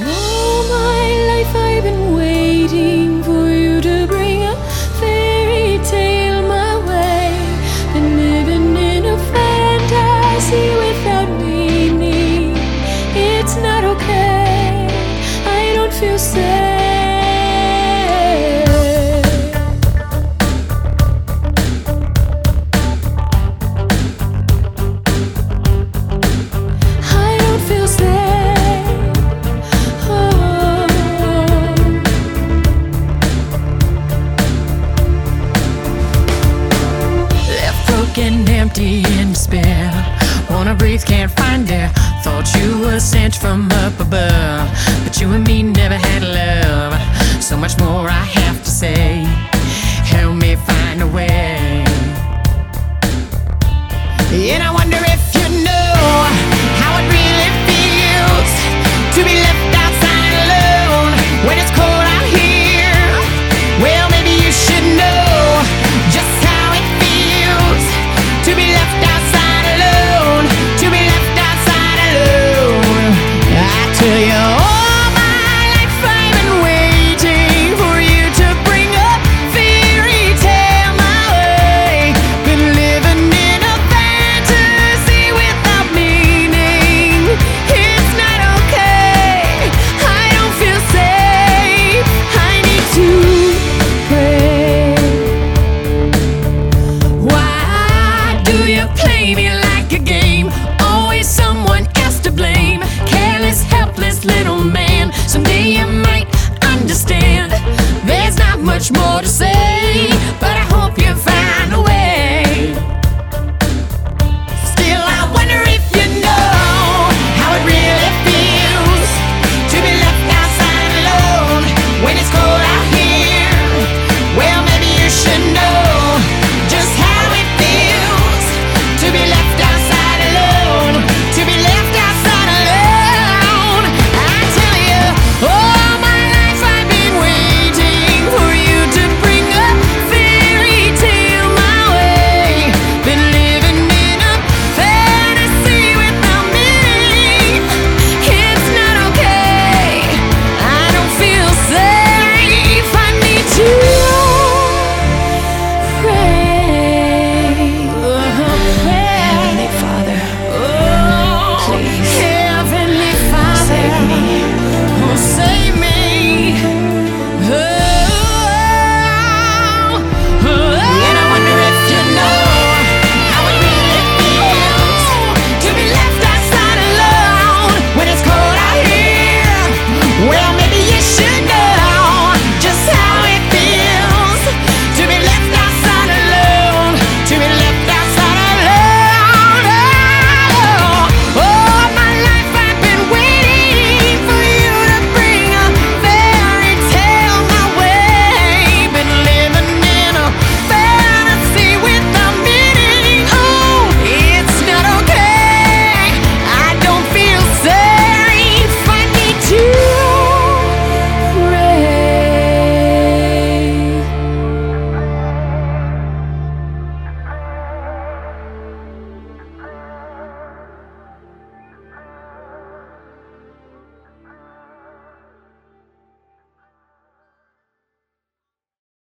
All my life I've been waiting Can't find air. Thought you were sent from up above, but you and me never had love. So much more I have to say. play me like a game. Always someone else to blame. Careless, helpless little man. Someday you might understand. There's not much more to say.